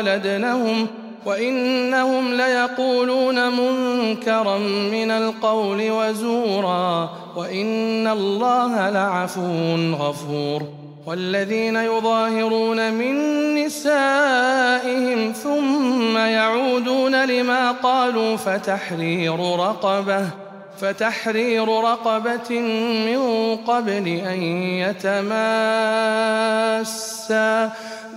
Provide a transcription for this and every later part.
ولدنهم وإنهم ليقولون منكرا من القول وزورا وإن الله لعفو غفور والذين يظاهرون من نسائهم ثم يعودون لما قالوا فتحرير رقبة فتحرير رقبة من قبل أن يتماسا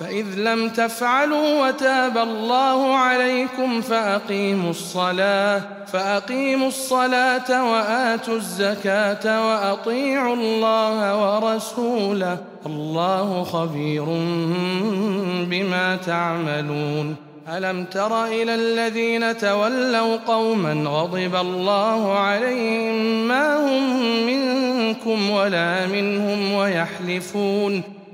فإذ لم تفعلوا وتاب الله عليكم فأقيموا الصلاة فأقيموا الصلاة وآتوا الزكاة وأطيعوا الله ورسوله. الله خبير بما تعملون. ألم تر إلى الذين تولوا قوما غضب الله عليهم ما هم منكم ولا منهم ويحلفون.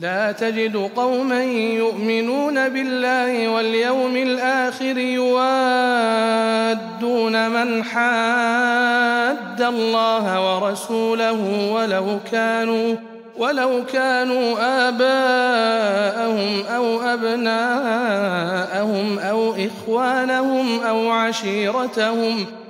لا تجد قوما يؤمنون بالله واليوم الآخر يوادون من حاد الله ورسوله ولو كانوا ولو كانوا آباءهم أو أبناءهم أو إخوانهم أو عشيرتهم ۖ